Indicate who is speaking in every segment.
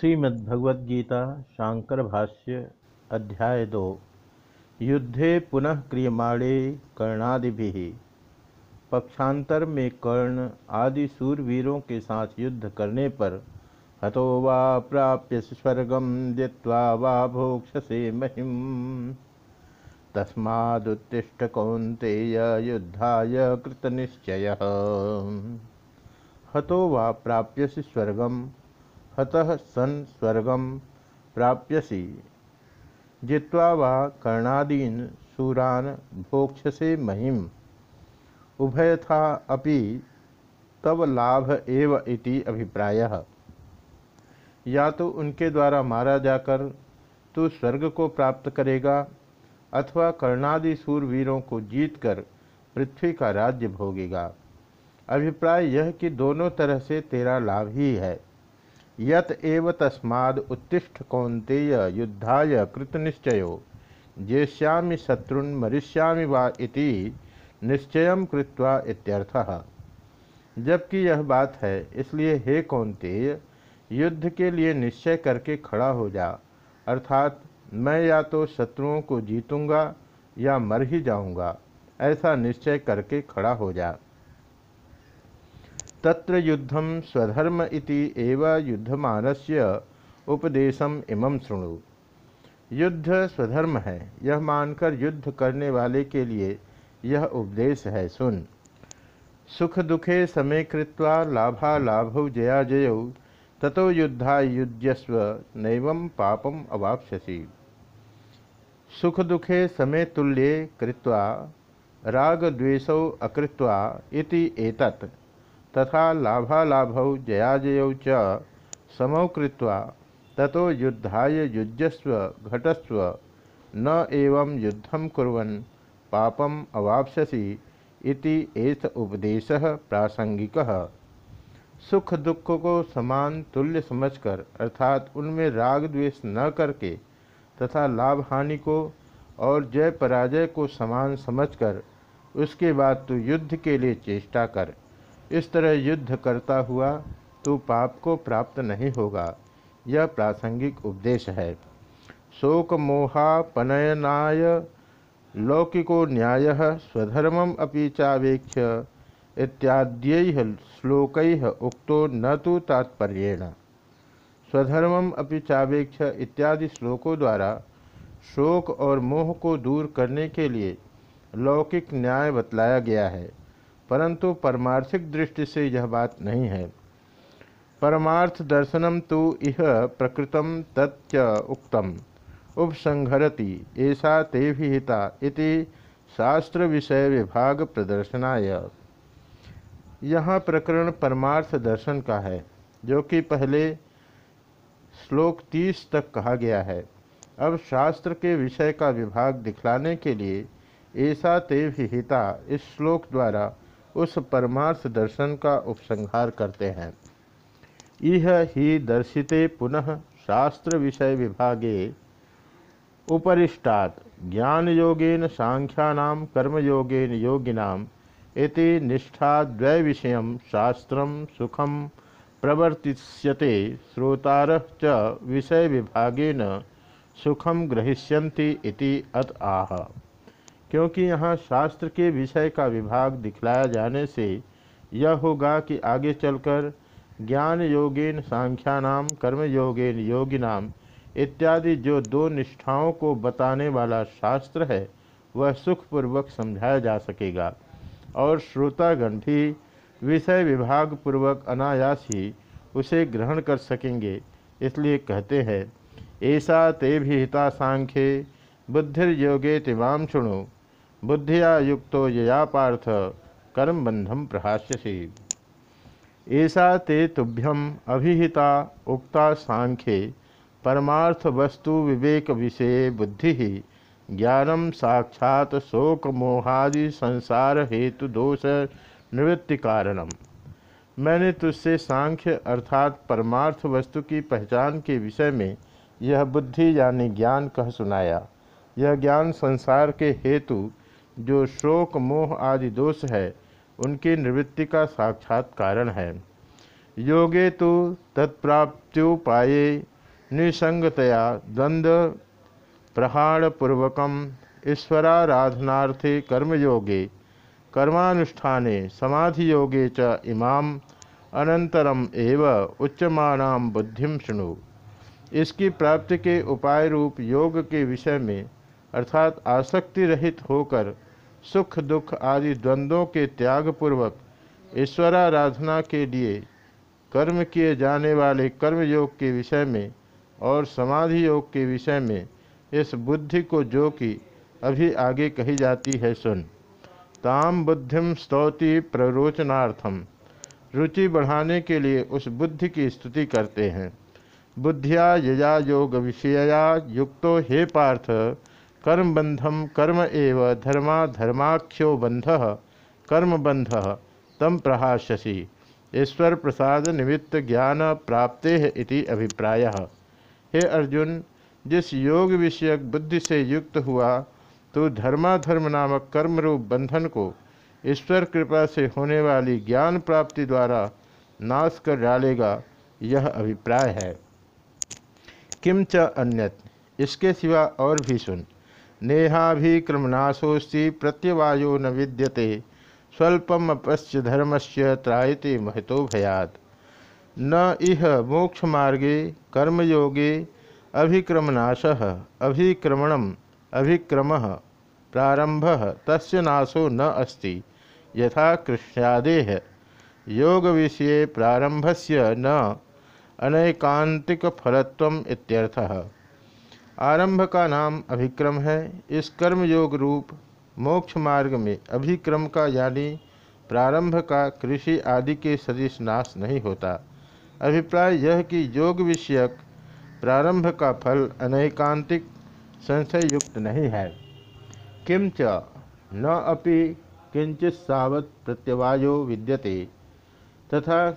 Speaker 1: श्रीमद्भगवद्गीता, शांकर भाष्य, अध्याय दो। युद्धे पुनः क्रियमाणे कर्णादि पक्षांतर में कर्ण आदि सूरवीरों के साथ युद्ध करने पर हतो वा प्राप्य स्वर्गम दित्वा वा भोक्षसे महिम तस्मादुत्तिष्ठ कौन्तेय युद्धाय कृतनिश्चय। हतो वा प्राप्यसि स्वर्गम हतः सन स्वर्गम प्राप्यसी। जित्वा वा कर्णादीन सूरान भोक्षसे महिम। उभयथा अपि तब लाभ एव इति अभिप्रायः। या तो उनके द्वारा मारा जाकर तू स्वर्ग को प्राप्त करेगा, अथवा कर्णादि सूरवीरों को जीतकर पृथ्वी का राज्य भोगेगा। अभिप्राय यह कि दोनों तरह से तेरा लाभ ही है। यत एव तस्माद उत्तिष्ठ कौंतेय युद्धाय कृतनिश्चयो। जेष्यामि शत्रुन् मरिष्यामि वा इति निश्चय कृत्वा इत्यर्थः। जबकि यह बात है, इसलिए हे कौंतेय युद्ध के लिए निश्चय करके खड़ा हो जा। अर्थात, मैं या तो शत्रुओं को जीतूँगा या मर ही जाऊँगा, ऐसा निश्चय करके खड़ा हो जा। तत्र युद्धम स्वधर्म इति एव युद्धमानस्य उपदेशम इमं शृणु। युद्ध स्वधर्म है, यह मानकर युद्ध करने वाले के लिए यह उपदेश है, सुन। सुख दुखे समय कृत्वा लाभा लाभौ जया जयौ, ततो युद्धा युज्यस्व, नैवं पापम अवाप्स्यसि। सुख दुखे समय तुल्ये कृत्वा, राग द्वेषौ अकृत्वा इति एतत्। तथा लाभालाभौ जयाजयौ च। समौ कृत्वा ततो युद्धाय युज्यस्व, घटस्व, न एवं युद्धम कुर्वन् पापम अवाप्स्यसि इति एत उपदेश प्रासंगिक सुख दुख को समान तुल्य समझकर, अर्थात उनमें राग द्वेष न करके तथा लाभ हानि को और जय पराजय को समान समझकर, उसके बाद तू युद्ध के लिए चेष्टा कर। इस तरह युद्ध करता हुआ तू पाप को प्राप्त नहीं होगा। यह प्रासंगिक उपदेश है। शोक मोहापनयनाय लौकिको न्याय स्वधर्मम अपि चावेक्ष इत्याद्य श्लोक उक्तो न तो तात्पर्येण। स्वधर्मम अपि चावेक्ष इत्यादि श्लोकों द्वारा शोक और मोह को दूर करने के लिए लौकिक न्याय बतलाया गया है। परंतु परमार्थिक दृष्टि से यह बात नहीं है। परमार्थ दर्शनम तो इह प्रकृतम तच्च उक्तम। उपसंहरति ऐसा ते हिता इति शास्त्र विषय विभाग प्रदर्शनाय। यहाँ प्रकरण परमार्थ दर्शन का है, जो कि पहले श्लोक तीस तक कहा गया है। अब शास्त्र के विषय का विभाग दिखलाने के लिए ऐसा ते हिता इस श्लोक द्वारा उस परमार्थ दर्शन का उपसंहार करते हैं। इह ही दर्शिते पुनः शास्त्र विषय विभागे उपरिष्टात ज्ञान योगेन सांख्यानाम कर्मयोगेन योगिनाम इति निष्ठा द्वय विषय शास्त्र सुखम प्रवर्तिष्यते, श्रोतार च विषय विभागेन सुखम ग्रहिष्यन्ति इति अत आह। क्योंकि यहाँ शास्त्र के विषय का विभाग दिखलाया जाने से यह होगा कि आगे चलकर ज्ञान योगेन सांख्यानाम, कर्म योगेन योगिनाम इत्यादि जो दो निष्ठाओं को बताने वाला शास्त्र है, वह सुखपूर्वक समझाया जा सकेगा। और श्रोतागण भी विषय विभाग पूर्वक अनायास ही उसे ग्रहण कर सकेंगे, इसलिए कहते हैं, ऐसा ते भी हिता सांख्ये बुद्धिर्योगे तिमाम शुणु बुद्धिया युक्तो यया पार्थ, कर्म बंधम प्रहास्यसी। ऐसा ते तुभ्यम अभिहिता उक्ता सांख्ये परमार्थ वस्तु विवेक विषय बुद्धि ही ज्ञानम साक्षात शोक मोहादि संसार हेतु दोष निवृत्ति कारणम मैंने तुझसे सांख्य अर्थात परमार्थ वस्तु की पहचान के विषय में यह बुद्धि यानी ज्ञान कह सुनाया। यह ज्ञान संसार के हेतु जो शोक, मोह आदि दोष है, उनकी निवृत्ति का साक्षात कारण है। योगे तो तत्प्राप्त्युपाये निसंगतया द्वंद्व प्रहाणपूर्वक ईश्वराराधनार्थे कर्मयोगे, कर्मानुष्ठाने समाधि योगे च इमाम अनंतरम एव उच्चमानाम बुद्धिम शुणु। इसकी प्राप्ति के उपाय रूप योग के विषय में अर्थात आसक्ति रहित होकर सुख दुख आदि द्वंद्वों के त्यागपूर्वक ईश्वराराधना के लिए कर्म किए जाने वाले कर्म योग के विषय में और समाधि योग के विषय में इस बुद्धि को जो कि अभी आगे कही जाती है सुन। ताम बुद्धिम स्तौति प्ररोचनार्थम। रुचि बढ़ाने के लिए उस बुद्धि की स्तुति करते हैं। बुद्धिया यया योग विषया युक्तो हे पार्थ। कर्म बंधम कर्म एव धर्मा धर्माख्यो बंध कर्म बंध तम प्रहास्यसी। ईश्वर प्रसाद निमित्त ज्ञान प्राप्ते इति अभिप्राय। हे अर्जुन, जिस योग विषयक बुद्धि से युक्त हुआ तो धर्माधर्म नामक कर्म रूप बंधन को ईश्वर कृपा से होने वाली ज्ञान प्राप्ति द्वारा नाश कर डालेगा, यह अभिप्राय है। किंच अन्यत? इसके सिवा और भी सुन। नेहाभिक्रमनाशोस्ति प्रत्यवायो न विद्यते, स्वल्पम अपश्य धर्मस्य त्रायते महतो भयात। न इह मोक्ष मार्गे कर्मयोगे अभिक्रमनाश अभिक्रमण अभिक्रम प्रारंभ तस्य नाशो न अस्ति, यथा कृष्णादेह। योग विषय प्रारंभस्य न अनैकांतिक फलत्व इत्यर्थः। आरंभ का नाम अभिक्रम है। इस कर्म योग रूप मोक्ष मार्ग में अभिक्रम का यानी प्रारंभ का कृषि आदि के सदिश नाश नहीं होता। अभिप्राय यह कि योग विषयक प्रारंभ का फल अनैकांतिक संशय युक्त नहीं है। किंच न अपि किंचित सावत प्रत्यवायो विद्यते। तथा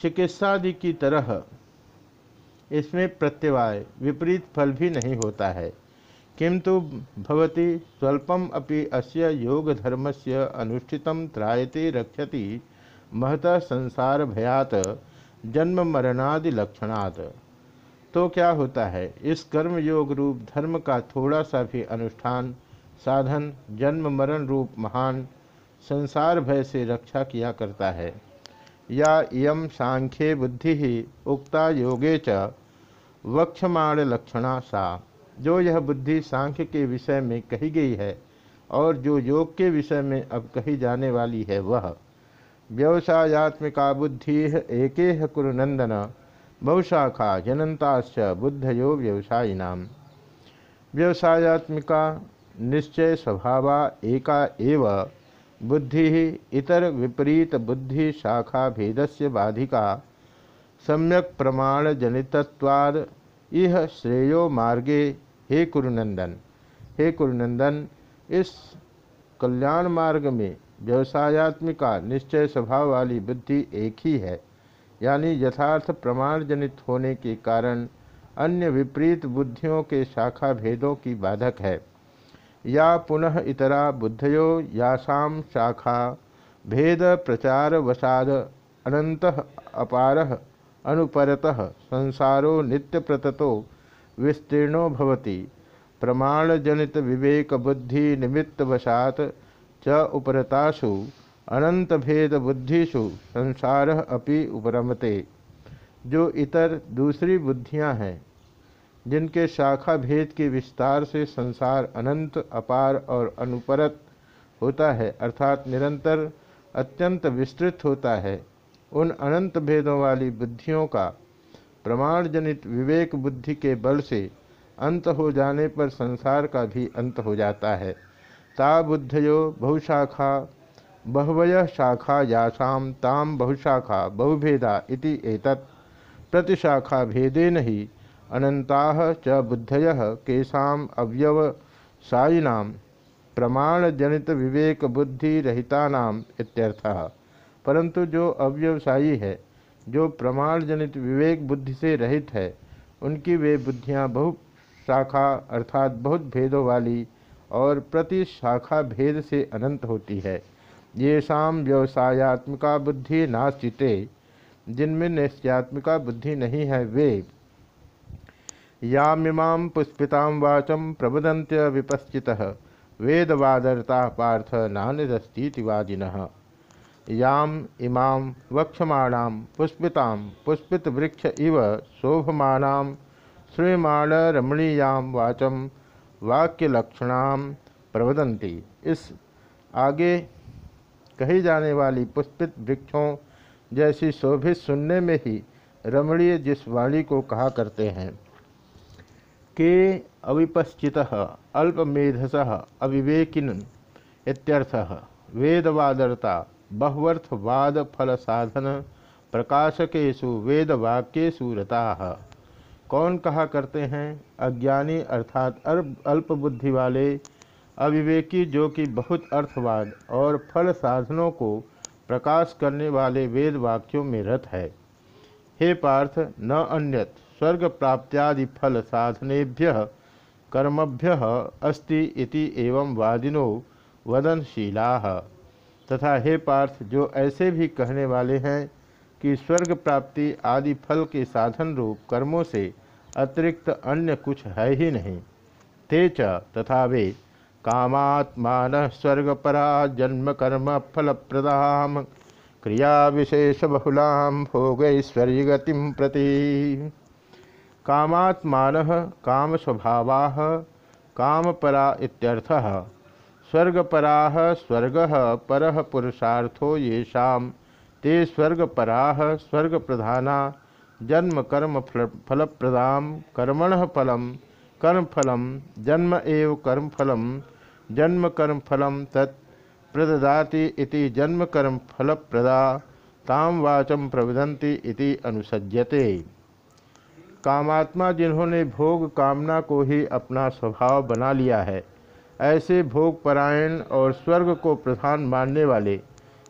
Speaker 1: चिकित्सादि की तरह इसमें प्रत्यवाय, विपरीत फल भी नहीं होता है। किंतु भवती स्वल्पम अपि अस्य धर्मस्य अनुष्ठितं त्रायते रक्षति महता संसार भयात जन्म मरणादि लक्षणात्। तो क्या होता है? इस कर्म योग रूप धर्म का थोड़ा सा भी अनुष्ठान, साधन, जन्म मरण रूप महान संसार भय से रक्षा किया करता है। या इयम सांख्ये बुद्धि ही उक्ता योगे च वक्षमाण लक्षणा सा। जो यह बुद्धि सांख्य के विषय में कही गई है और जो योग के विषय में अब कही जाने वाली है वह। व्यवसायत्मिका बुद्धि एक कुरुनंदन बहुशाखा जनंताश्च बुद्धयो व्यवसायिनाम। व्यवसायत्मिका निश्चय स्वभावा एका एव, बुद्धि इतर विपरीत बुद्धि शाखा भेदस्य बाधिका। सम्यक प्रमाण जनितत्वाद यह श्रेयो मार्गे। हे कुरुनंदन हे कुरुनंदन, इस कल्याण मार्ग में व्यवसायत्मिका निश्चय स्वभाव वाली बुद्धि एक ही है। यानी यथार्थ प्रमाण जनित होने के कारण अन्य विपरीत बुद्धियों के शाखा भेदों की बाधक है। या पुनः इतरा बुद्धयो यासाम शाखा। भेद प्रचार वसाद। अनंत अपार। अनुपरतः संसारो नित्य प्रततो विस्तीर्णो भवति। प्रमाणजनित विवेक बुद्धि निमित्त वशात च उपरतासु अनंत भेद बुद्धिषु संसार अपि उपरमते। जो इतर दूसरी बुद्धियाँ हैं, जिनके शाखा भेद के विस्तार से संसार अनंत, अपार और अनुपरत होता है, अर्थात निरंतर अत्यंत विस्तृत होता है उन अनंत भेदों वाली बुद्धियों का प्रमाण जनित विवेक बुद्धि के बल से अंत हो जाने पर संसार का भी अंत हो जाता है। ता बुद्धयो बहुशाखा बहवय शाखा यासाम, ताम बहुशाखा बहुभेदा इति एतत्। प्रतिशाखा भेदेन ही अनंता च बुद्धय केशाम अव्यवसायिना प्रमाण जनित विवेक बुद्धि रहिता इत्यर्थः। परंतु जो अव्यवसायी है, जो प्रमाण जनित विवेक बुद्धि से रहित है, उनकी वे बुद्धियाँ बहु शाखा अर्थात बहुत भेदों वाली और प्रति शाखा भेद से अनंत होती है। ये शाम व्यवसायत्मिका बुद्धि नाश्चिते जिनमें निश्चयात्मिका बुद्धि नहीं है वे। यामिमां पुष्पितां वाचम प्रबदंत्य विपश्चितः, वेदवादरता पार्थ नानिदस्तीति वादिनः। याम इमां वक्षमाणां पुष्पितां पुष्पितवृक्ष इव शोभमानां श्रूयमाण रमणीयां वाचम वाक्यलक्षणां प्रवदंती इस आगे कही जाने वाली पुष्पित वृक्षों जैसी शोभित सुनने में ही रमणीय जिस वाणी को कहा करते हैं, के अविपश्चित अल्पमेधस अविवेकिन इत्यर्थ वेदवादरता बहुवर्थवाद फल साधन प्रकाशकेशु वेदवाक्येशु रता। कौन कहा करते हैं? अज्ञानी अर्थात अल्प बुद्धि वाले अविवेकी जो कि बहुत अर्थवाद और फल साधनों को प्रकाश करने वाले वेद वाक्यों में रत है। हे पार्थ, न अन्यत स्वर्ग प्राप्त्यादि फल साधनेभ्य कर्मभ्य अस्ति इति एवं वादिनो वदनशीला। तथा हे पार्थ, जो ऐसे भी कहने वाले हैं कि स्वर्ग प्राप्ति आदि फल के साधन रूप कर्मों से अतिरिक्त अन्य कुछ है ही नहीं। ते च तथा वे, कामात्मान स्वर्गपरा जन्म कर्म फल प्रदाम क्रिया विशेष बहुलाम भोगैश्वर्य गतिम प्रति। कामात्मान काम स्वभावा कामपरा इत्यर्थः स्वर्गपरा स्वर्ग पर पुरुषार्थो येषा ते स्वर्गपरा स्वर्गप्रधाना। जन्म कर्म फलप्रदा कर्मण फल कर्मफल जन्म एव कर्मफल जन्म कर्मफल तत् प्रददाति इति जन्म कर्म फलप्रदा। ताम वाचम प्रवदंती इति अनुसज्यते। कामात्मा जिन्होंने भोग कामना को ही अपना स्वभाव बना लिया है। ऐसे भोग परायण और स्वर्ग को प्रधान मानने वाले,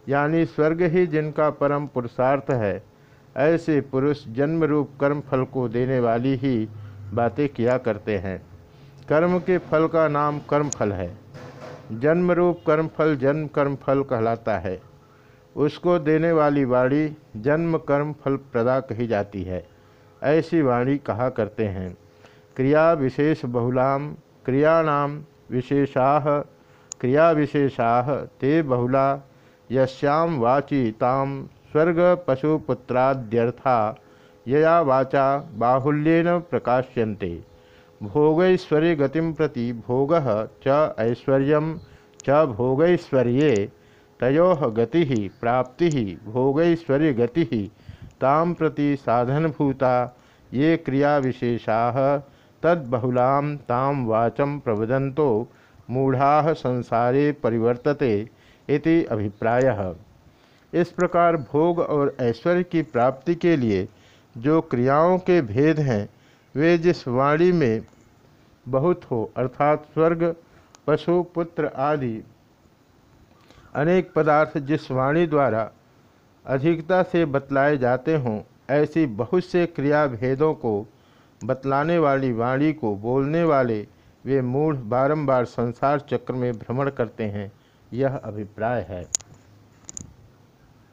Speaker 1: यानी स्वर्ग ही जिनका परम पुरुषार्थ है, ऐसे पुरुष जन्म रूप कर्म फल को देने वाली ही बातें किया करते हैं। कर्म के फल का नाम कर्म फल है। जन्म रूप कर्म फल जन्म कर्म फल कहलाता है। उसको देने वाली वाणी जन्म कर्म फल प्रदा कही जाती है। ऐसी वाणी कहा करते हैं। क्रिया विशेष बहुलाम, क्रियाणाम विशेषा क्रिया विशेषा ते बहुला। यश्याम वाची ताम स्वर्ग पशुपुत्राद्यर्था यया वाचा बाहुल्येन प्रकाश्यन्ते। भोगैश्वर्य गतिम प्रति भोग च ऐश्वर्य, च भोगैश्वर्ये। तयो गति, प्राप्ति भोगैश्वर्य गति ताम प्रति साधनभूता। ये क्रिया विशेषा तद्बहुलां ताम वाचम प्रवदंतो मूढ़ा संसारे परिवर्तते इति अभिप्राय। इस प्रकार भोग और ऐश्वर्य की प्राप्ति के लिए जो क्रियाओं के भेद हैं, वे जिस वाणी में बहुत हो, अर्थात स्वर्ग, पशु, पुत्र आदि अनेक पदार्थ जिस वाणी द्वारा अधिकता से बतलाए जाते हों, ऐसी बहुत से क्रिया भेदों को बतलाने वाली वाणी को बोलने वाले वे मूढ़ बारंबार संसार चक्र में भ्रमण करते हैं। यह अभिप्राय है।